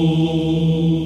Oh.